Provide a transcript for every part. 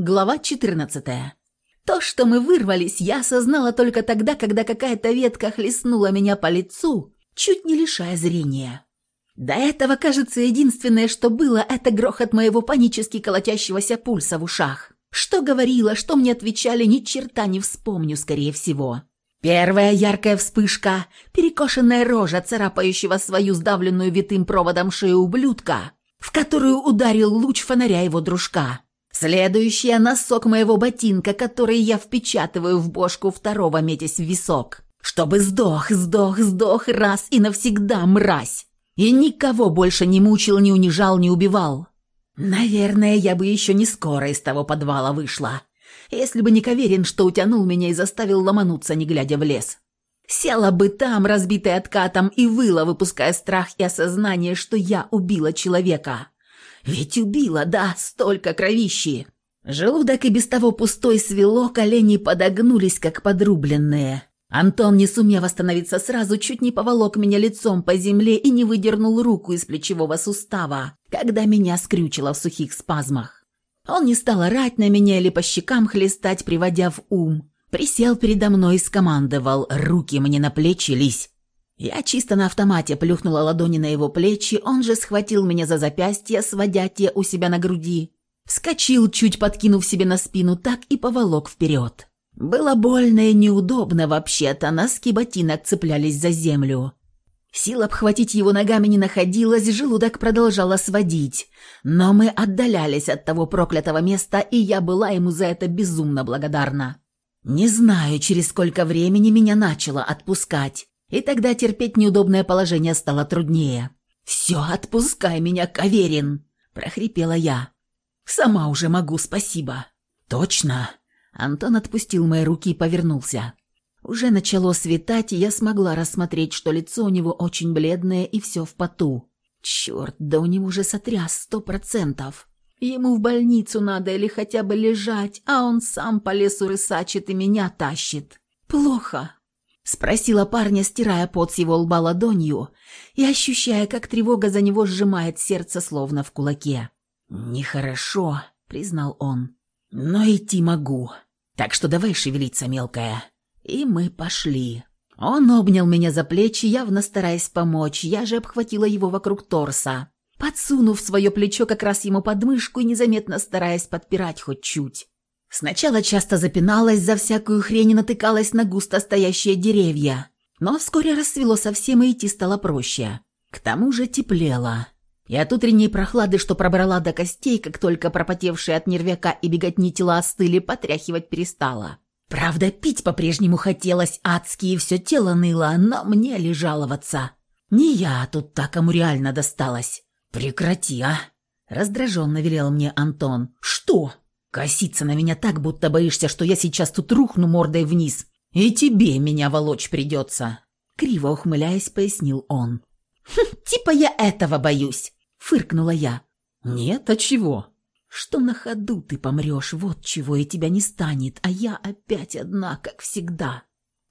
Глава 14. То, что мы вырвались, я осознала только тогда, когда какая-то ветка хлестнула меня по лицу, чуть не лишая зрения. До этого, кажется, единственное, что было, это грохот моего панически колотящегося пульса в ушах. Что говорила, что мне отвечали, ни черта не вспомню, скорее всего. Первая яркая вспышка, перекошенная рожа, царапающего свою сдавленную витым проводом шею ублюдка, в которую ударил луч фонаря его дружка. Следующая – носок моего ботинка, который я впечатываю в бошку второго, метясь в висок. Чтобы сдох, сдох, сдох раз и навсегда, мразь. И никого больше не мучил, не унижал, не убивал. Наверное, я бы еще не скоро из того подвала вышла, если бы не Каверин, что утянул меня и заставил ломануться, не глядя в лес. Села бы там, разбитая откатом, и выла, выпуская страх и осознание, что я убила человека. Ведь убила, да, столько кровищи. Желудок и без того пустой свело, колени подогнулись, как подрубленные. Антон, не сумев остановиться сразу, чуть не поволок меня лицом по земле и не выдернул руку из плечевого сустава, когда меня скрючило в сухих спазмах. Он не стал орать на меня или по щекам хлестать, приводя в ум. Присел передо мной и скомандовал «Руки мне на плечи лись!» Я чисто на автомате плюхнула ладони на его плечи, он же схватил меня за запястье, сводя те у себя на груди. Вскочил, чуть подкинув себе на спину, так и поволок вперед. Было больно и неудобно вообще-то, носки ботинок цеплялись за землю. Сил обхватить его ногами не находилось, желудок продолжала сводить. Но мы отдалялись от того проклятого места, и я была ему за это безумно благодарна. Не знаю, через сколько времени меня начало отпускать. И тогда терпеть неудобное положение стало труднее. «Все, отпускай меня, Каверин!» – прохрипела я. «Сама уже могу, спасибо». «Точно?» Антон отпустил мои руки и повернулся. Уже начало светать, и я смогла рассмотреть, что лицо у него очень бледное и все в поту. Черт, да у него уже сотряс сто процентов. Ему в больницу надо или хотя бы лежать, а он сам по лесу рысачит и меня тащит. Плохо. Спросила парня, стирая пот с его лба ладонью и ощущая, как тревога за него сжимает сердце, словно в кулаке. «Нехорошо», — признал он, — «но идти могу. Так что давай шевелиться, мелкая». И мы пошли. Он обнял меня за плечи, явно стараясь помочь, я же обхватила его вокруг торса, подсунув свое плечо как раз ему под мышку и незаметно стараясь подпирать хоть чуть. Сначала часто запиналась, за всякую хрень натыкалась на густо стоящие деревья. Но вскоре рассвело совсем и идти стало проще. К тому же теплело. И от утренней прохлады, что пробрала до костей, как только пропотевшие от нервяка и беготни тела остыли, потряхивать перестала. Правда, пить по-прежнему хотелось адски, и все тело ныло, но мне ли жаловаться? Не я тут так, кому реально досталось. «Прекрати, а!» Раздраженно велел мне Антон. «Что?» Коситься на меня так, будто боишься, что я сейчас тут рухну мордой вниз, и тебе меня волочь придется. Криво ухмыляясь, пояснил он. «Хм, «Типа я этого боюсь», — фыркнула я. «Нет, а чего?» «Что на ходу ты помрешь, вот чего и тебя не станет, а я опять одна, как всегда».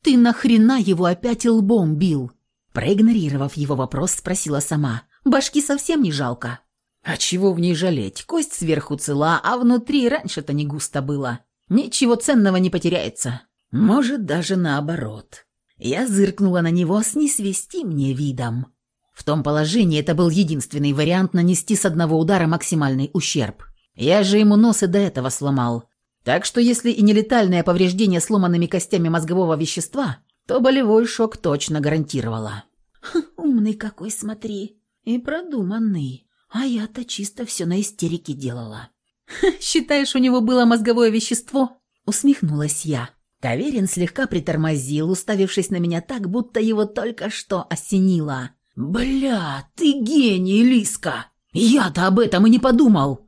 «Ты нахрена его опять лбом бил?» Проигнорировав его вопрос, спросила сама. «Башки совсем не жалко?» А чего в ней жалеть? Кость сверху цела, а внутри раньше-то не густо было. Ничего ценного не потеряется. Может, даже наоборот. Я зыркнула на него с несвести мне видом. В том положении это был единственный вариант нанести с одного удара максимальный ущерб. Я же ему нос и до этого сломал. Так что если и не летальное повреждение сломанными костями мозгового вещества, то болевой шок точно гарантировала. Хм, «Умный какой, смотри, и продуманный», а я-то чисто все на истерике делала. «Считаешь, у него было мозговое вещество?» Усмехнулась я. Каверин слегка притормозил, уставившись на меня так, будто его только что осенило. «Бля, ты гений, Лиска! Я-то об этом и не подумал!»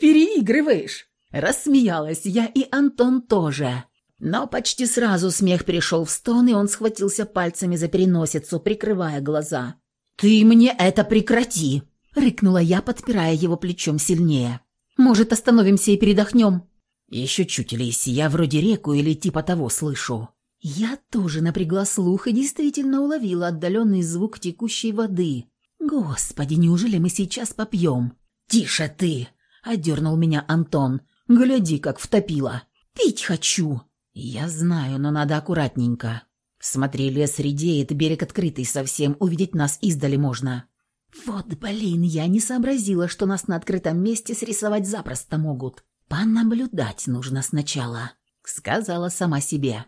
«Переигрываешь!» Рассмеялась я, и Антон тоже. Но почти сразу смех перешел в стон, и он схватился пальцами за переносицу, прикрывая глаза. «Ты мне это прекрати!» — рыкнула я, подпирая его плечом сильнее. «Может, остановимся и передохнем?» «Еще чуть, Лиси, я вроде реку или типа того слышу». Я тоже напрягла слух и действительно уловила отдаленный звук текущей воды. «Господи, неужели мы сейчас попьем?» «Тише ты!» — одернул меня Антон. Гляди, как втопила. Пить хочу. Я знаю, но надо аккуратненько. Смотри, лес редеет, берег открытый совсем, увидеть нас издали можно. Вот, блин, я не сообразила, что нас на открытом месте срисовать запросто могут. Понаблюдать нужно сначала, сказала сама себе.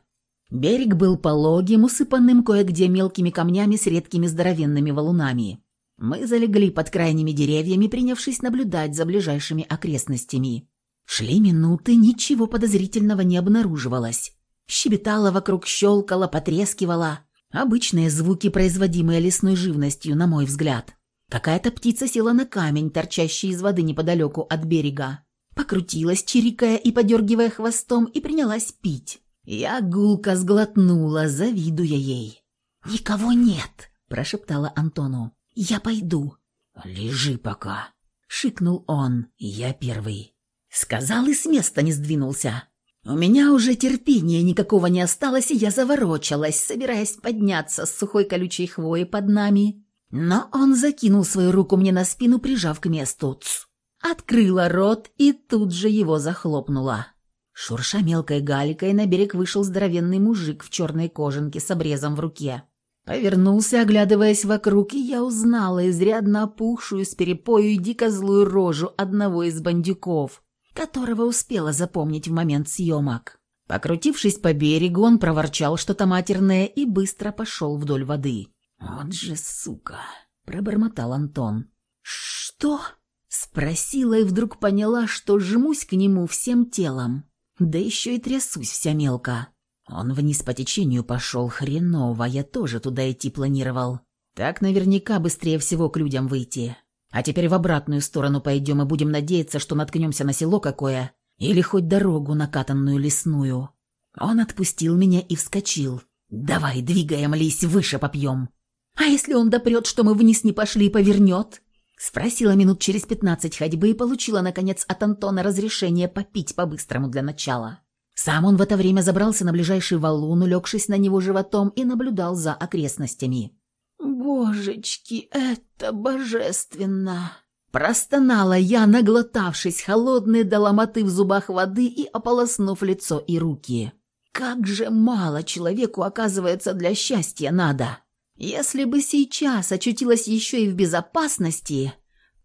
Берег был пологим, усыпанным кое-где мелкими камнями с редкими здоровенными валунами. Мы залегли под крайними деревьями, принявшись наблюдать за ближайшими окрестностями. Шли минуты, ничего подозрительного не обнаруживалось. Щебетало вокруг, щелкало, потрескивало. Обычные звуки, производимые лесной живностью, на мой взгляд. Какая-то птица села на камень, торчащий из воды неподалеку от берега. Покрутилась, чирикая и подергивая хвостом, и принялась пить. Я гулко сглотнула, завидуя ей. «Никого нет», – прошептала Антону. «Я пойду». «Лежи пока», – шикнул он. «Я первый». Сказал и с места не сдвинулся. У меня уже терпения никакого не осталось, и я заворочалась, собираясь подняться с сухой колючей хвои под нами. Но он закинул свою руку мне на спину, прижав к месту. Ц. Открыла рот и тут же его захлопнула. Шурша мелкой галикой, на берег вышел здоровенный мужик в черной кожанке с обрезом в руке. Повернулся, оглядываясь вокруг, и я узнала изрядно опухшую с перепою и дико злую рожу одного из бандюков, которого успела запомнить в момент съемок. Покрутившись по берегу, он проворчал что-то матерное и быстро пошел вдоль воды. «Вот же сука!» – пробормотал Антон. «Что?» – спросила и вдруг поняла, что жмусь к нему всем телом. Да еще и трясусь вся мелко. Он вниз по течению пошел хреново, я тоже туда идти планировал. Так наверняка быстрее всего к людям выйти. А теперь в обратную сторону пойдем и будем надеяться, что наткнемся на село какое. Или хоть дорогу накатанную лесную. Он отпустил меня и вскочил. «Давай, двигаем, лись, выше попьем». «А если он допрет, что мы вниз не пошли и повернет?» Спросила минут через пятнадцать ходьбы и получила, наконец, от Антона разрешение попить по-быстрому для начала. Сам он в это время забрался на ближайший валун, улегшись на него животом, и наблюдал за окрестностями. «Божечки, это божественно!» Простонала я, наглотавшись холодной до ломоты в зубах воды и ополоснув лицо и руки. «Как же мало человеку, оказывается, для счастья надо!» Если бы сейчас очутилась еще и в безопасности,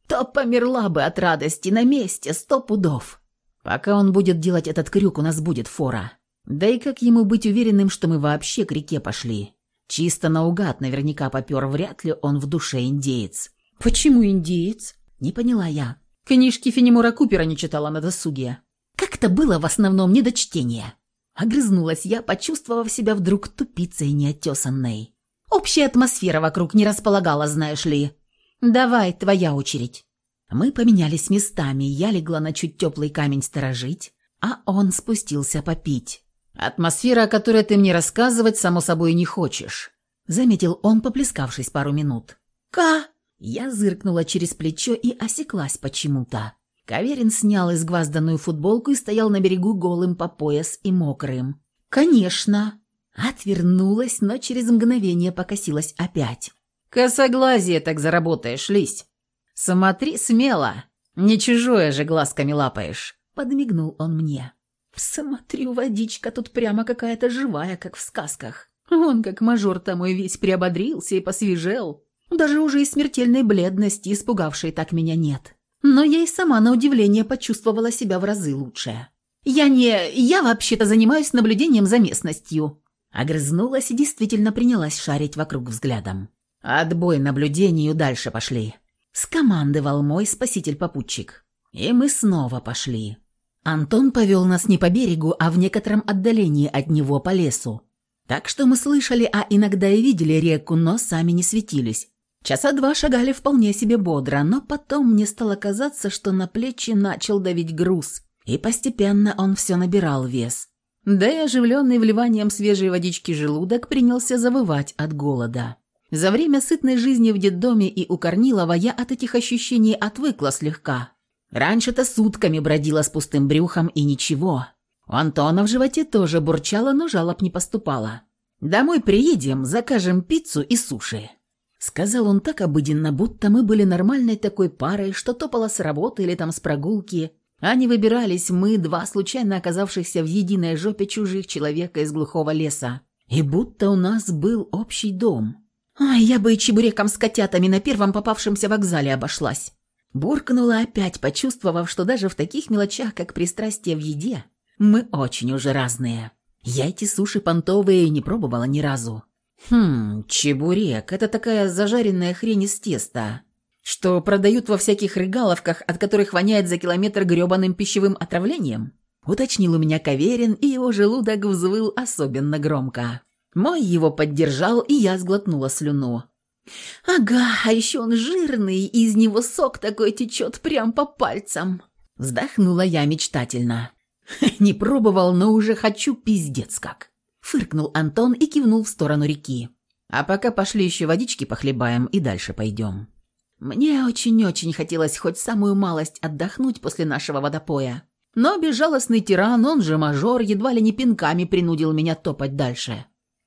то померла бы от радости на месте сто пудов. Пока он будет делать этот крюк, у нас будет фора. Да и как ему быть уверенным, что мы вообще к реке пошли? Чисто наугад наверняка попер, вряд ли он в душе индеец. «Почему индеец?» Не поняла я. Книжки Фенемора Купера не читала на досуге. Как-то было в основном недочтение. Огрызнулась я, почувствовав себя вдруг тупицей неотесанной. Общая атмосфера вокруг не располагала, знаешь ли. Давай, твоя очередь. Мы поменялись местами, я легла на чуть теплый камень сторожить, а он спустился попить. «Атмосфера, о которой ты мне рассказывать, само собой, не хочешь», — заметил он, поплескавшись пару минут. «Ка!» Я зыркнула через плечо и осеклась почему-то. Каверин снял изгвазданную футболку и стоял на берегу голым по пояс и мокрым. «Конечно!» Отвернулась, но через мгновение покосилась опять. «Косоглазие так заработаешь, лись! Смотри смело! Не чужое же глазками лапаешь!» Подмигнул он мне. «Смотрю, водичка тут прямо какая-то живая, как в сказках. Он, как мажор-то мой, весь приободрился и посвежел. Даже уже и смертельной бледности, испугавшей так меня, нет. Но я и сама на удивление почувствовала себя в разы лучше. Я не... Я вообще-то занимаюсь наблюдением за местностью. Огрызнулась и действительно принялась шарить вокруг взглядом. «Отбой наблюдению, дальше пошли», — скомандовал мой спаситель-попутчик. И мы снова пошли. Антон повел нас не по берегу, а в некотором отдалении от него по лесу. Так что мы слышали, а иногда и видели реку, но сами не светились. Часа два шагали вполне себе бодро, но потом мне стало казаться, что на плечи начал давить груз, и постепенно он все набирал вес. Да и оживленный вливанием свежей водички желудок принялся завывать от голода. За время сытной жизни в детдоме и у Корнилова я от этих ощущений отвыкла слегка. Раньше-то сутками бродила с пустым брюхом и ничего. У Антона в животе тоже бурчало, но жалоб не поступало. «Домой приедем, закажем пиццу и суши», — сказал он так обыденно, будто мы были нормальной такой парой, что топала с работы или там с прогулки, А не выбирались мы, два случайно оказавшихся в единой жопе чужих человека из глухого леса. И будто у нас был общий дом. Ай, я бы и чебуреком с котятами на первом попавшемся вокзале обошлась. Буркнула опять, почувствовав, что даже в таких мелочах, как пристрастие в еде, мы очень уже разные. Я эти суши понтовые не пробовала ни разу. Хм, чебурек – это такая зажаренная хрень из теста, что продают во всяких регаловках, от которых воняет за километр грёбаным пищевым отравлением? Уточнил у меня Каверин, и его желудок взвыл особенно громко. Мой его поддержал, и я сглотнула слюну. «Ага, а еще он жирный, и из него сок такой течет прям по пальцам!» Вздохнула я мечтательно. «Не пробовал, но уже хочу пиздец как!» Фыркнул Антон и кивнул в сторону реки. «А пока пошли еще водички похлебаем и дальше пойдем». Мне очень-очень хотелось хоть самую малость отдохнуть после нашего водопоя. Но безжалостный тиран, он же мажор, едва ли не пинками принудил меня топать дальше.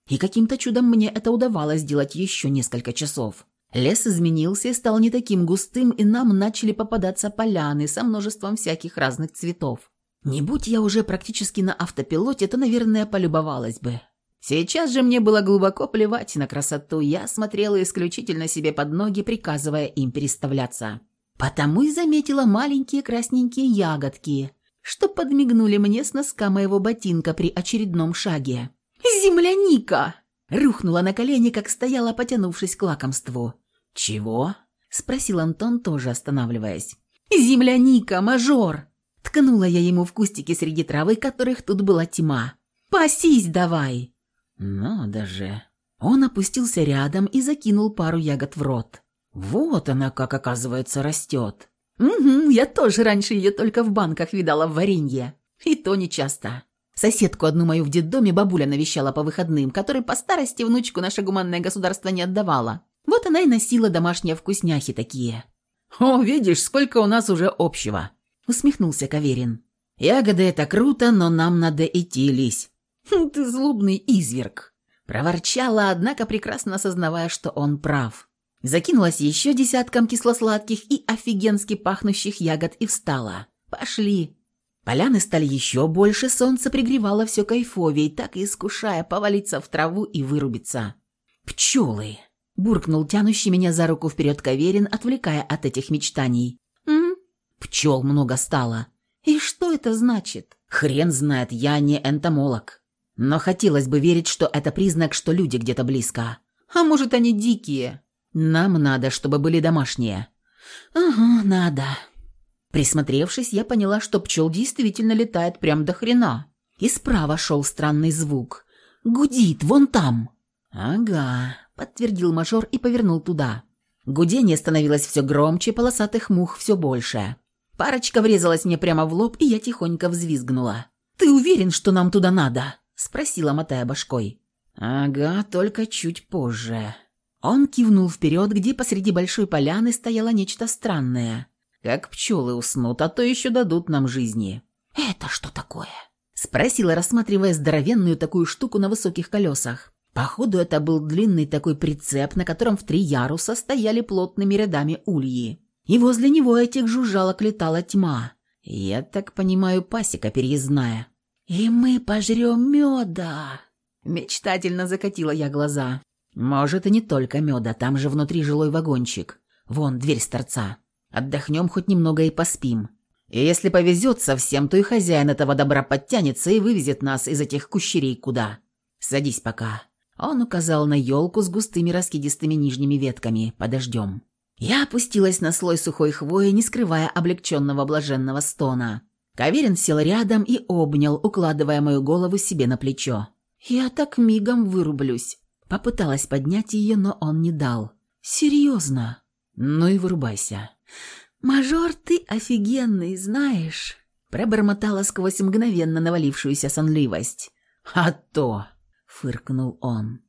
И каким-то чудом мне это удавалось сделать еще несколько часов. Лес изменился и стал не таким густым, и нам начали попадаться поляны со множеством всяких разных цветов. Не будь я уже практически на автопилоте, то, наверное, полюбовалась бы. Сейчас же мне было глубоко плевать на красоту, я смотрела исключительно себе под ноги, приказывая им переставляться. Потому и заметила маленькие красненькие ягодки, что подмигнули мне с носка моего ботинка при очередном шаге. «Земляника!» Рухнула на колени, как стояла, потянувшись к лакомству. «Чего?» – спросил Антон, тоже останавливаясь. «Земляника, мажор!» Ткнула я ему в кустики среди травы, которых тут была тьма. «Пасись давай!» «Надо же!» Он опустился рядом и закинул пару ягод в рот. «Вот она, как оказывается, растет!» «Угу, я тоже раньше ее только в банках видала в варенье. И то не часто. Соседку одну мою в детдоме бабуля навещала по выходным, которой по старости внучку наше гуманное государство не отдавала. Вот она и носила домашние вкусняхи такие. «О, видишь, сколько у нас уже общего!» — усмехнулся Каверин. «Ягоды — это круто, но нам надо идти, Лись». «Хм, «Ты злобный изверг!» — проворчала, однако прекрасно осознавая, что он прав. Закинулась еще десятком кисло-сладких и офигенски пахнущих ягод и встала. «Пошли!» Поляны стали еще больше, солнце пригревало все кайфовей, так и искушая повалиться в траву и вырубиться. «Пчелы!» – буркнул тянущий меня за руку вперед Каверин, отвлекая от этих мечтаний. «М? Пчел много стало. И что это значит? Хрен знает, я не энтомолог. Но хотелось бы верить, что это признак, что люди где-то близко. А может, они дикие? Нам надо, чтобы были домашние». «Ага, надо», Присмотревшись, я поняла, что пчел действительно летает прям до хрена. И справа шел странный звук. «Гудит, вон там!» «Ага», — подтвердил мажор и повернул туда. Гудение становилось все громче, полосатых мух все больше. Парочка врезалась мне прямо в лоб, и я тихонько взвизгнула. «Ты уверен, что нам туда надо?» — спросила, мотая башкой. «Ага, только чуть позже». Он кивнул вперед, где посреди большой поляны стояло нечто странное. Как пчелы уснут, а то еще дадут нам жизни». «Это что такое?» Спросила, рассматривая здоровенную такую штуку на высоких колесах. Походу, это был длинный такой прицеп, на котором в три яруса стояли плотными рядами ульи. И возле него этих жужжалок летала тьма. Я так понимаю, пасека переездная. «И мы пожрем меда!» Мечтательно закатила я глаза. «Может, и не только меда, там же внутри жилой вагончик. Вон, дверь с торца. Отдохнем хоть немного и поспим. И если повезет совсем, то и хозяин этого добра подтянется и вывезет нас из этих кущерей куда. Садись пока». Он указал на елку с густыми раскидистыми нижними ветками. «Подождем». Я опустилась на слой сухой хвои, не скрывая облегченного блаженного стона. Каверин сел рядом и обнял, укладывая мою голову себе на плечо. «Я так мигом вырублюсь». Попыталась поднять ее, но он не дал. «Серьезно?» «Ну и вырубайся». «Мажор, ты офигенный, знаешь!» Пробормотала сквозь мгновенно навалившуюся сонливость. «А то!» — фыркнул он.